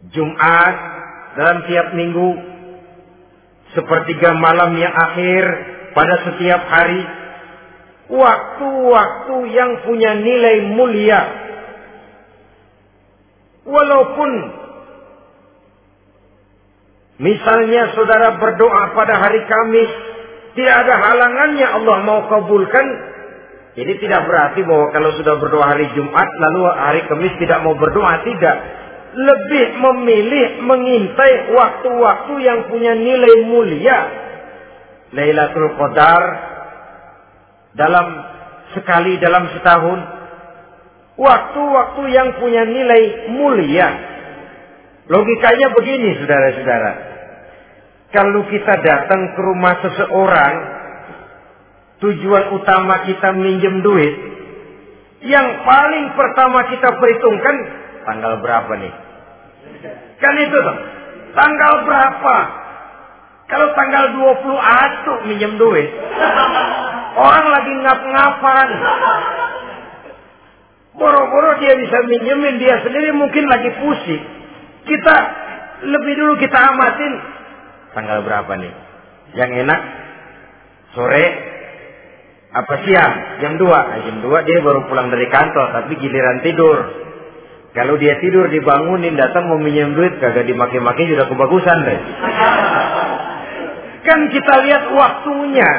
Jumat dalam tiap minggu, sepertiga malam yang akhir pada setiap hari, waktu-waktu yang punya nilai mulia. Walaupun misalnya saudara berdoa pada hari Kamis, tidak ada halangannya Allah mau kabulkan. Jadi tidak berarti bahwa kalau sudah berdoa hari Jumat lalu hari Kamis tidak mau berdoa, tidak lebih memilih mengintai waktu-waktu yang punya nilai mulia. Lailatul Qadar dalam sekali dalam setahun. Waktu-waktu yang punya nilai mulia. Logikanya begini saudara-saudara. Kalau kita datang ke rumah seseorang, tujuan utama kita minjem duit, yang paling pertama kita perhitungkan tanggal berapa nih? Kan itu tuh. Tanggal berapa? Kalau tanggal 20 atuh minjem duit. Orang lagi ngap-ngapan. Boro-boro dia bisa minjemin dia sendiri mungkin lagi pusing. Kita lebih dulu kita amatin tanggal berapa nih? Yang enak sore apa siang? Jam 2. Nah, jam 2 dia baru pulang dari kantor tapi giliran tidur. Kalau dia tidur dibangunin datang mau minjem duit kagak dimaki-maki sudah kebagusan deh. Kan kita lihat waktunya,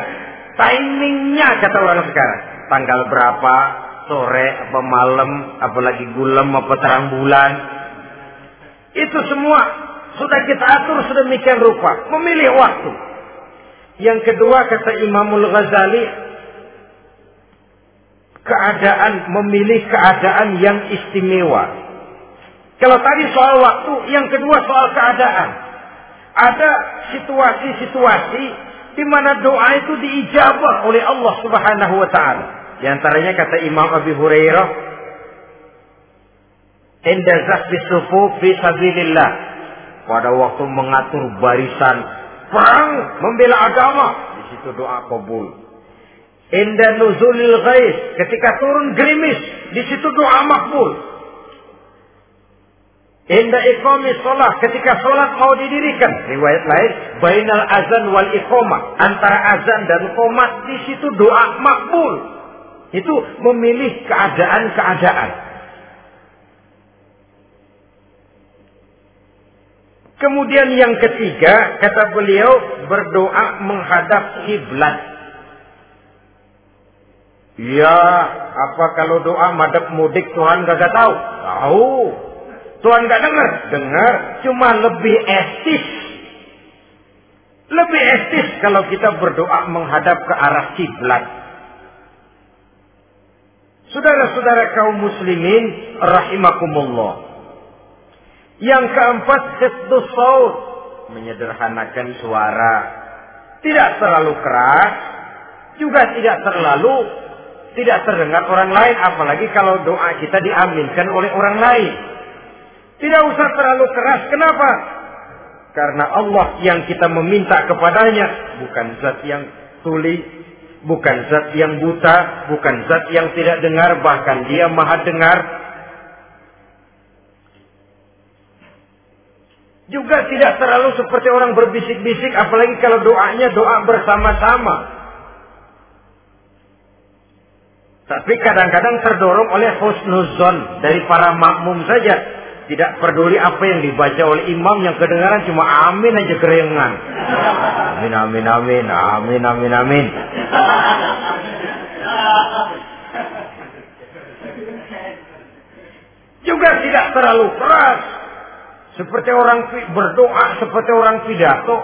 timingnya kata orang sekarang. Tanggal berapa, sore apa malam, apalagi gulam apa terang bulan. Itu semua sudah kita atur sedemikian rupa, memilih waktu. Yang kedua kata Imamul Ghazali, keadaan memilih keadaan yang istimewa. Kalau tadi soal waktu, yang kedua soal keadaan. Ada situasi-situasi di mana doa itu diijabah oleh Allah Subhanahu wa taala. Di antaranya kata Imam Abi Hurairah, "Inda zahfi sufuf fi sabilillah." Pada waktu mengatur barisan perang membela agama, di situ doa kabul. Inda nuzulil ghais, ketika turun gerimis, di situ doa makbul. Inda iqami sholat, ketika sholat mau didirikan. Riwayat lain, bainal azan wal iqamah. Antara azan dan qomat, di situ doa makbul. Itu memilih keadaan-keadaan. Kemudian yang ketiga, kata beliau, berdoa menghadap kiblat. Ya, apa kalau doa madep mudik Tuhan gak tahu? Tahu. Tuhan gak dengar? Dengar, cuma lebih estis. Lebih estis kalau kita berdoa menghadap ke arah kiblat. Saudara-saudara kaum muslimin rahimakumullah. Yang keempat saut, menyederhanakan suara. Tidak terlalu keras, juga tidak terlalu tidak terdengar orang lain apalagi kalau doa kita diaminkan oleh orang lain. Tidak usah terlalu keras. Kenapa? Karena Allah yang kita meminta kepadanya bukan zat yang tuli, bukan zat yang buta, bukan zat yang tidak dengar, bahkan dia maha dengar. Juga tidak terlalu seperti orang berbisik-bisik, apalagi kalau doanya doa bersama-sama. Tapi kadang-kadang terdorong oleh husnuzon dari para makmum saja. Tidak peduli apa yang dibaca oleh imam yang kedengaran cuma amin aja kerengan. Amin amin amin amin amin amin. Juga tidak terlalu keras. Seperti orang berdoa, seperti orang pidato.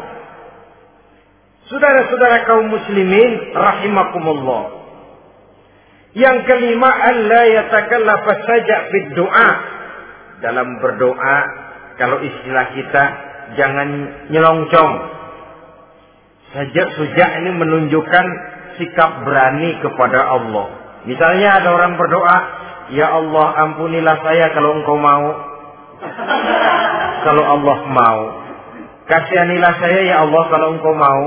Saudara-saudara kaum muslimin rahimakumullah. Yang kelima, Allah yatakallafa saja fid doa dalam berdoa kalau istilah kita jangan nyelongcong. Sajak sujak ini menunjukkan sikap berani kepada Allah. Misalnya ada orang berdoa, Ya Allah ampunilah saya kalau engkau mau. kalau Allah mau. Kasihanilah saya ya Allah kalau engkau mau.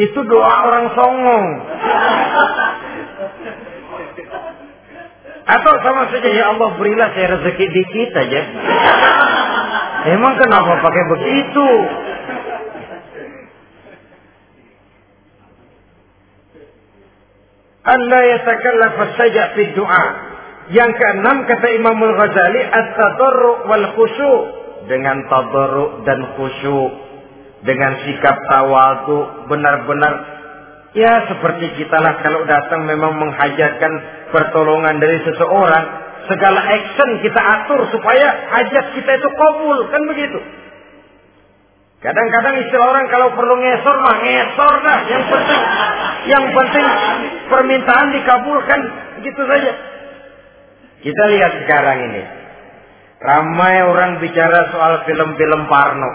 Itu doa orang songong. Atau sama saja ya Allah berilah saya rezeki dikit aja. Emang kenapa pakai begitu? Allah yatakallaf saja fi doa. Yang keenam kata Imam Al-Ghazali at-tadarru wal khusyu dengan tadarru dan khusyu dengan sikap tawadu benar-benar Ya seperti kita lah kalau datang memang menghajatkan pertolongan dari seseorang, segala action kita atur supaya hajat kita itu kabul, kan begitu. Kadang-kadang istilah orang kalau perlu ngesor mah ngesor dah, yang penting yang penting permintaan dikabulkan, gitu saja. Kita lihat sekarang ini. Ramai orang bicara soal film-film Parno.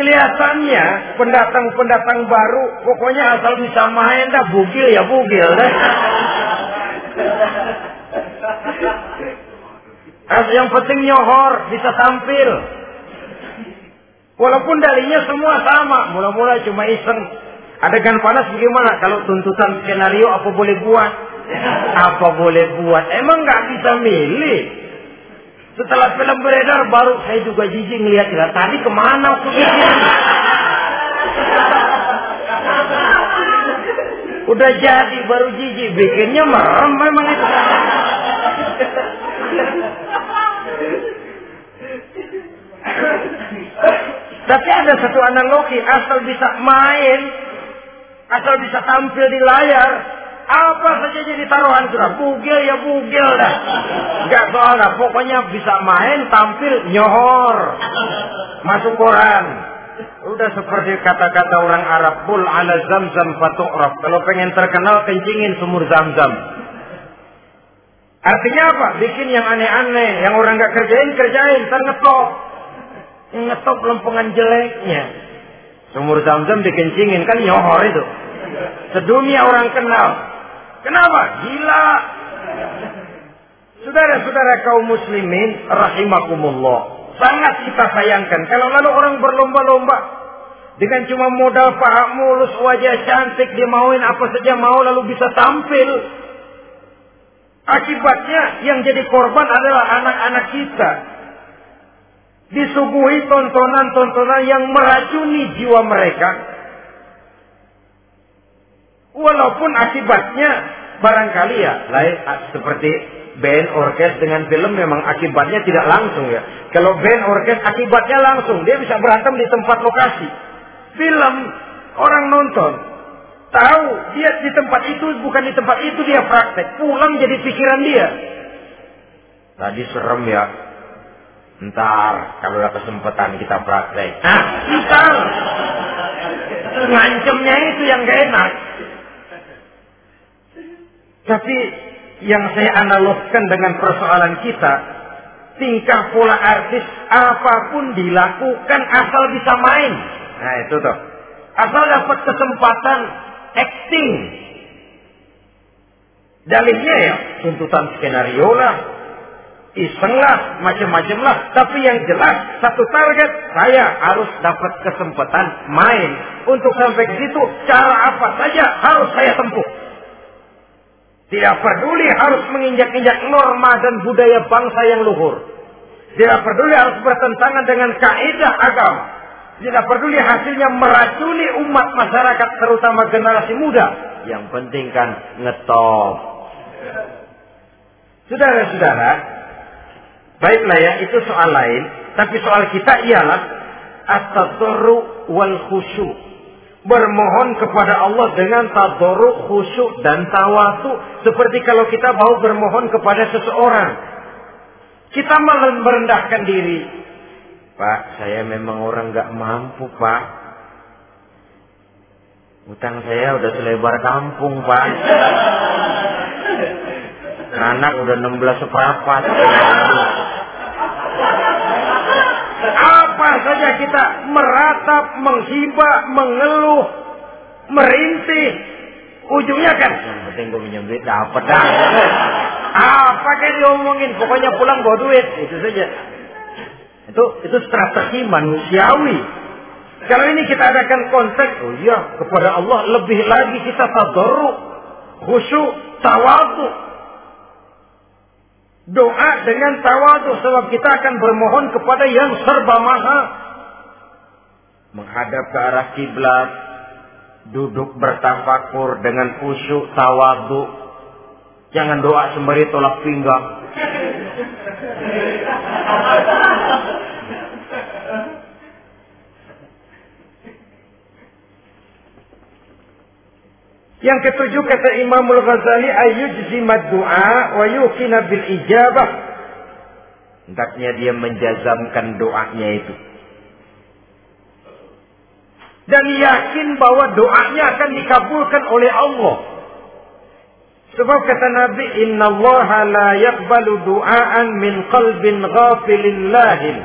Kelihatannya pendatang-pendatang baru pokoknya asal bisa main dah bugil ya bugil dah. Yang penting nyohor bisa tampil. Walaupun dalinya semua sama, mula-mula cuma iseng. Adegan panas bagaimana? Kalau tuntutan skenario apa boleh buat? Apa boleh buat? Emang nggak bisa milih. Setelah film beredar baru saya juga jijik ya. Tadi ke mana aku Udah jadi baru jijik bikinnya merem memang itu. Tapi ada satu analogi asal bisa main, asal bisa tampil di layar, apa saja jadi taruhan sudah. Bugil ya bugil dah. Enggak soal dah. Pokoknya bisa main, tampil, nyohor. Masuk koran. Udah seperti kata-kata orang Arab. Bul ala zamzam fatu'raf. Kalau pengen terkenal, kencingin sumur zamzam. Artinya apa? Bikin yang aneh-aneh. Yang orang nggak kerjain, kerjain. Ntar ngetop. Lempengan jeleknya. Sumur zamzam dikencingin. Kan nyohor itu. Sedunia orang kenal. Kenapa? Gila. Saudara-saudara kaum muslimin rahimakumullah. Sangat kita sayangkan kalau lalu orang berlomba-lomba dengan cuma modal paham mulus wajah cantik dimauin apa saja mau lalu bisa tampil. Akibatnya yang jadi korban adalah anak-anak kita. Disuguhi tontonan-tontonan yang meracuni jiwa mereka Walaupun akibatnya barangkali ya lain seperti band orkes dengan film memang akibatnya tidak langsung ya. Kalau band orkes akibatnya langsung, dia bisa berantem di tempat lokasi. Film orang nonton tahu dia di tempat itu bukan di tempat itu dia praktek, pulang jadi pikiran dia. Tadi serem ya. Ntar kalau ada kesempatan kita praktek. Nah, ntar ngancemnya itu yang gak enak. Tapi yang saya analogkan dengan persoalan kita, tingkah pola artis apa pun dilakukan asal bisa main. Nah itu tuh. Asal dapat kesempatan acting. Dalihnya ya tuntutan skenario lah. iseng lah, macam-macam lah. Tapi yang jelas satu target saya harus dapat kesempatan main. Untuk sampai ke situ cara apa saja harus saya tempuh. Tidak peduli harus menginjak-injak norma dan budaya bangsa yang luhur. Tidak peduli harus bertentangan dengan kaidah agama. Tidak peduli hasilnya meracuni umat masyarakat terutama generasi muda. Yang penting kan ngetop. Saudara-saudara, baiklah ya itu soal lain. Tapi soal kita ialah at-tadarru wal khusyuk bermohon kepada Allah dengan tadarruk, khusyuk dan tawatu seperti kalau kita mau bermohon kepada seseorang. Kita malah merendahkan diri. Pak, saya memang orang nggak mampu, Pak. Utang saya udah selebar kampung, Pak. Anak udah 16 seperempat. Apa saja kita meratap, menghibah, mengeluh, merintih. Ujungnya kan, yang penting gue minjem duit dapat dah. Apa kayak diomongin, pokoknya pulang bawa duit, itu saja. Itu itu strategi manusiawi. Kalau ini kita adakan konteks, oh iya, kepada Allah lebih lagi kita tadarruk, khusyuk, tawadu, Doa dengan tawadu sebab kita akan bermohon kepada yang serba maha. Menghadap ke arah kiblat, duduk bertafakur dengan khusyuk tawadu. Jangan doa sembari tolak pinggang. Yang ketujuh kata Imam Al-Ghazali ayujzimad du'a wa yukina bil ijabah. Hendaknya dia menjazamkan doanya itu. Dan yakin bahwa doanya akan dikabulkan oleh Allah. Sebab kata Nabi, Inna Allah la yakbalu du'aan min qalbin ghafilin lahin.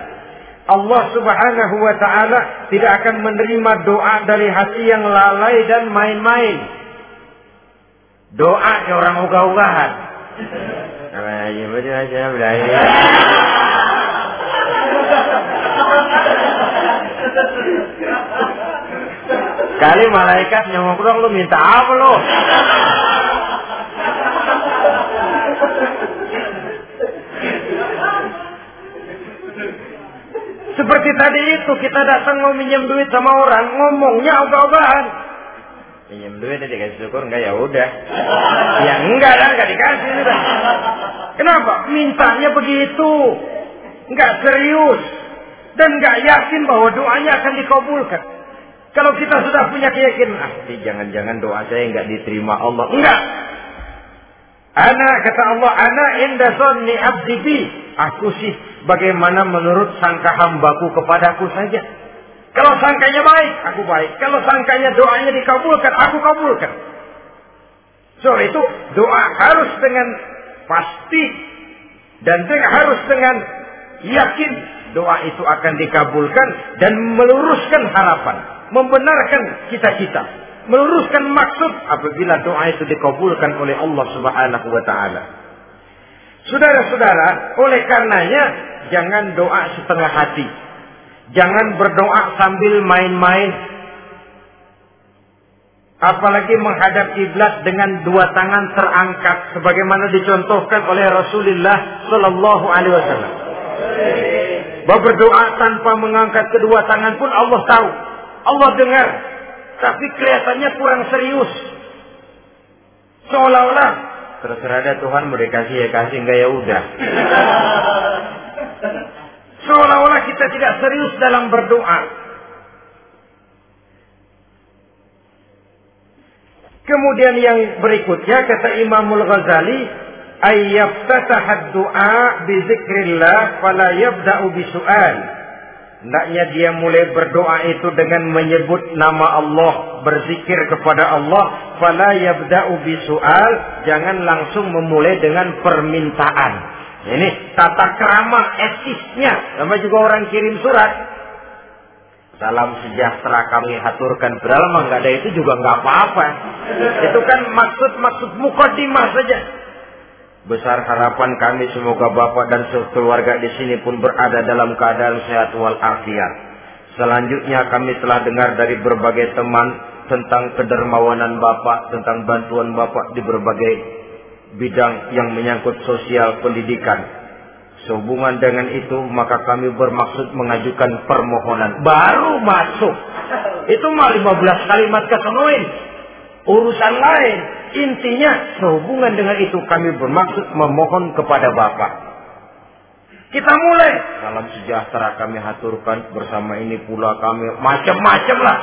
Allah subhanahu wa ta'ala tidak akan menerima doa dari hati yang lalai dan main-main. Doa ke orang ugah-ugahan. Iya betul aja belajar. Kali malaikat nyamuk dong lu minta apa lu? Seperti tadi itu kita datang mau minjem duit sama orang ngomongnya ogah-ogahan pinjam duit dikasih syukur. Enggak ya udah. Ya enggak lah enggak dikasih udah. Kenapa? Mintanya begitu. Enggak serius. Dan enggak yakin bahwa doanya akan dikabulkan. Kalau kita sudah punya keyakinan ah jangan-jangan doa saya enggak diterima Allah. Enggak. Ana kata Allah, ana inda sonni abdi. Aku sih bagaimana menurut sangka hambaku kepadaku saja. Kalau sangkanya baik, aku baik. Kalau sangkanya doanya dikabulkan, aku kabulkan. So itu doa harus dengan pasti dan dengan, harus dengan yakin doa itu akan dikabulkan dan meluruskan harapan, membenarkan cita-cita, meluruskan maksud apabila doa itu dikabulkan oleh Allah Subhanahu wa taala. Saudara-saudara, oleh karenanya jangan doa setengah hati. Jangan berdoa sambil main-main. Apalagi menghadap kiblat dengan dua tangan terangkat sebagaimana dicontohkan oleh Rasulullah Shallallahu alaihi wasallam. Bahwa berdoa tanpa mengangkat kedua tangan pun Allah tahu. Allah dengar. Tapi kelihatannya kurang serius. Seolah-olah terserah ada Tuhan mau dikasih ya kasih enggak ya udah. Seolah-olah kita tidak serius dalam berdoa. Kemudian yang berikutnya kata Imamul Ghazali, ayyaftatah du'a bi zikrillah fala yabda'u bi su'al. Hendaknya dia mulai berdoa itu dengan menyebut nama Allah, berzikir kepada Allah, fala yabda'u bi su'al, jangan langsung memulai dengan permintaan. Ini tata kerama etisnya. Sama juga orang kirim surat. Salam sejahtera kami haturkan. Mah nggak ada itu juga nggak apa-apa. Itu kan maksud-maksud mukadimah saja. Besar harapan kami semoga Bapak dan keluarga di sini pun berada dalam keadaan sehat walafiat. Selanjutnya kami telah dengar dari berbagai teman tentang kedermawanan Bapak, tentang bantuan Bapak di berbagai bidang yang menyangkut sosial pendidikan. Sehubungan dengan itu, maka kami bermaksud mengajukan permohonan. Baru masuk. Itu mah 15 kalimat kesemuin. Urusan lain. Intinya sehubungan dengan itu kami bermaksud memohon kepada Bapak. Kita mulai. Salam sejahtera kami haturkan bersama ini pula kami macam-macam lah.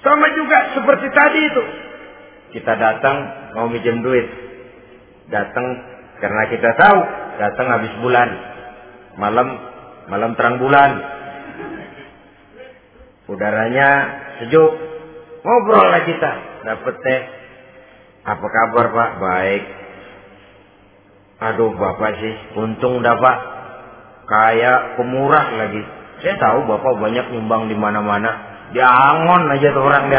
Sama juga seperti tadi itu. Kita datang mau minjem duit. Datang karena kita tahu datang habis bulan. Malam malam terang bulan. Udaranya sejuk. Ngobrol lah kita. Dapat teh apa kabar Pak? Baik. Aduh Bapak sih, untung dapat kayak pemurah lagi. Saya tahu Bapak banyak nyumbang di mana-mana. Di Angon aja tuh orang di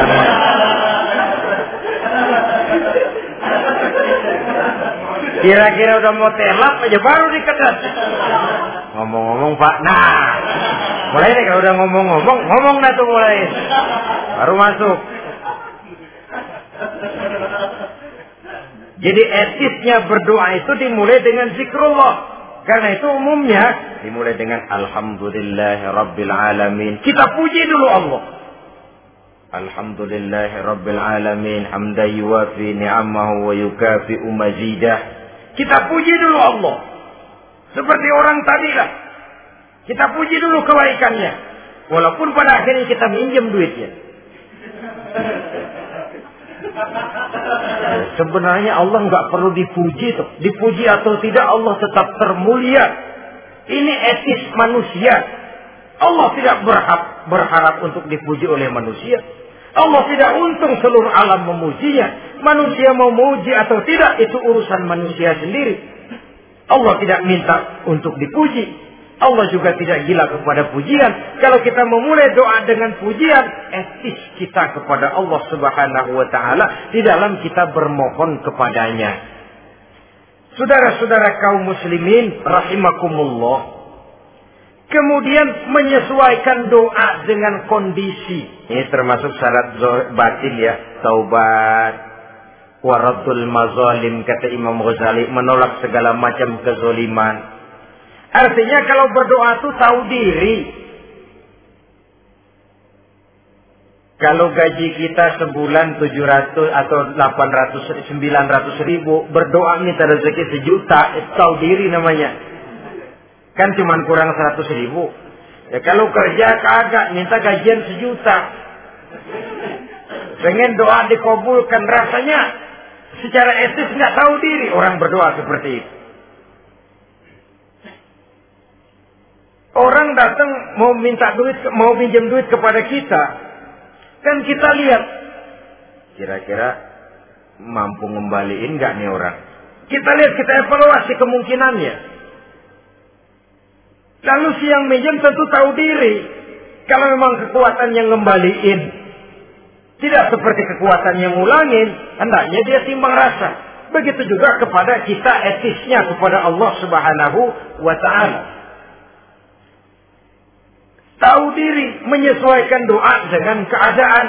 Kira-kira udah mau telap aja baru dikedat. Ngomong-ngomong Pak, nah mulai nih kalau udah ngomong-ngomong, ngomong dah tuh mulai. Baru masuk. Jadi etisnya berdoa itu dimulai dengan zikrullah. Karena itu umumnya dimulai dengan Alhamdulillah Rabbil Alamin. Kita puji dulu Allah. Alhamdulillah Rabbil Alamin. Hamda yuwafi ni'amahu wa yukafi'u mazidah. Kita puji dulu Allah. Seperti orang tadi lah. Kita puji dulu kebaikannya. Walaupun pada akhirnya kita minjem duitnya. Sebenarnya Allah nggak perlu dipuji tuh. Dipuji atau tidak Allah tetap termulia. Ini etis manusia. Allah tidak berharap, berharap untuk dipuji oleh manusia. Allah tidak untung seluruh alam memujinya. Manusia mau muji atau tidak itu urusan manusia sendiri. Allah tidak minta untuk dipuji. Allah juga tidak gila kepada pujian. Kalau kita memulai doa dengan pujian, etis kita kepada Allah Subhanahu wa taala di dalam kita bermohon kepadanya. Saudara-saudara kaum muslimin rahimakumullah. Kemudian menyesuaikan doa dengan kondisi. Ini termasuk syarat batin ya. Taubat. Waradul mazalim kata Imam Ghazali. Menolak segala macam kezoliman Artinya kalau berdoa itu tahu diri. Kalau gaji kita sebulan 700 atau 800, 900 ribu, berdoa minta rezeki sejuta, itu tahu diri namanya. Kan cuma kurang 100 ribu. Ya kalau kerja kagak, minta gajian sejuta. Pengen doa dikabulkan rasanya secara etis nggak tahu diri orang berdoa seperti itu. Orang datang mau minta duit, mau pinjam duit kepada kita. Kan kita lihat. Kira-kira mampu ngembaliin nggak nih orang? Kita lihat, kita evaluasi kemungkinannya. Lalu si yang minjem tentu tahu diri. Kalau memang kekuatan yang ngembaliin. Tidak seperti kekuatan yang ngulangin. Hendaknya dia timbang rasa. Begitu juga kepada kita etisnya kepada Allah subhanahu wa ta'ala tahu diri, menyesuaikan doa dengan keadaan.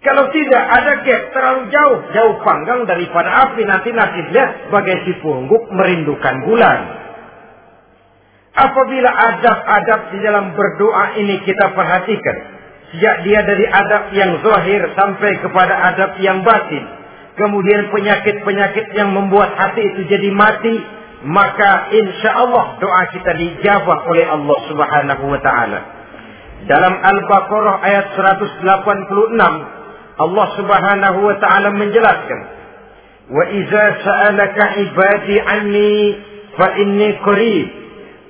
Kalau tidak ada gap terlalu jauh, jauh panggang daripada api nanti nasibnya bagai si pungguk merindukan bulan. Apabila adab-adab di dalam berdoa ini kita perhatikan, sejak dia dari adab yang zahir sampai kepada adab yang batin, kemudian penyakit-penyakit yang membuat hati itu jadi mati, maka insya Allah doa kita dijawab oleh Allah Subhanahu wa taala. Dalam Al-Baqarah ayat 186 Allah Subhanahu wa taala menjelaskan Wa idza sa'alaka ibadi anni fa inni qarib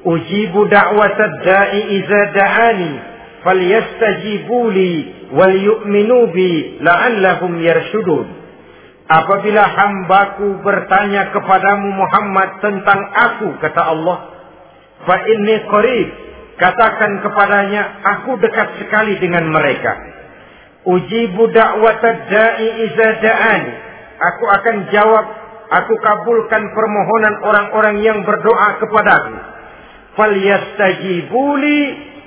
ujibu da'watad da'i idza da'ani falyastajibu li wal yu'minu bi la'allahum yarshudun Apabila hambaku bertanya kepadamu Muhammad tentang aku, kata Allah, fa inni qarib, katakan kepadanya, aku dekat sekali dengan mereka. Ujibu da'wata da'i iza da'ani. Aku akan jawab aku kabulkan permohonan orang-orang yang berdoa kepadaku. Falyastajibuli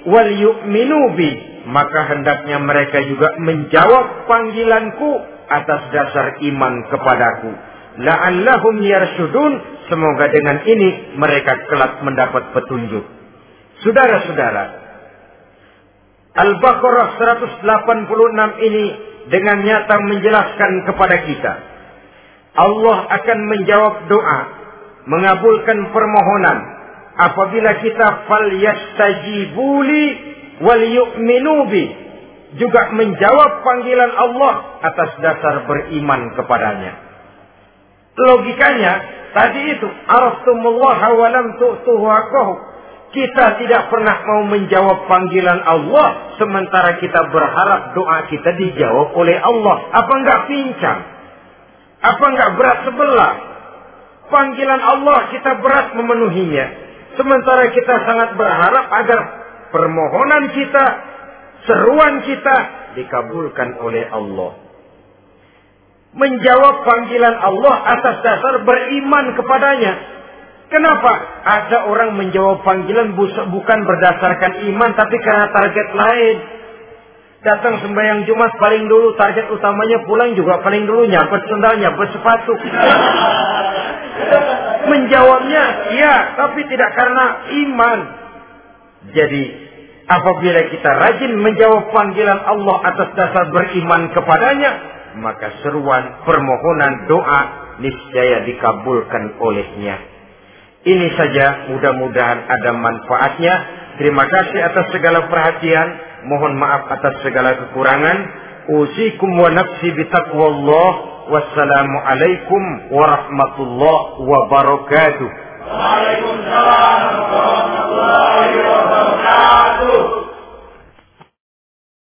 wal yu'minu bi. Maka hendaknya mereka juga menjawab panggilanku atas dasar iman kepadaku. La'allahum yarsudun. Semoga dengan ini mereka kelak mendapat petunjuk. Saudara-saudara, Al-Baqarah 186 ini dengan nyata menjelaskan kepada kita Allah akan menjawab doa, mengabulkan permohonan apabila kita fal yastajibuli wal yu'minu bi juga menjawab panggilan Allah atas dasar beriman kepadanya. Logikanya tadi itu wa lam Kita tidak pernah mau menjawab panggilan Allah sementara kita berharap doa kita dijawab oleh Allah. Apa enggak pincang? Apa enggak berat sebelah? Panggilan Allah kita berat memenuhinya. Sementara kita sangat berharap agar permohonan kita, seruan kita dikabulkan oleh Allah. Menjawab panggilan Allah atas dasar beriman kepadanya. Kenapa? Ada orang menjawab panggilan bukan berdasarkan iman tapi karena target lain datang sembahyang Jumat paling dulu target utamanya pulang juga paling dulu nyapet sendal, sepatu. Menjawabnya iya, tapi tidak karena iman. Jadi apabila kita rajin menjawab panggilan Allah atas dasar beriman kepadanya, maka seruan, permohonan, doa niscaya dikabulkan olehnya. Ini saja mudah-mudahan ada manfaatnya. Terima kasih atas segala perhatian. Mohon maaf atas segala kekurangan. Usikum wa nafsi bitaqwallah. والسلام عليكم ورحمة الله وبركاته. وعليكم السلام ورحمة الله وبركاته.